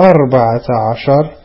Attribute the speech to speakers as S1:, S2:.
S1: أربعة عشر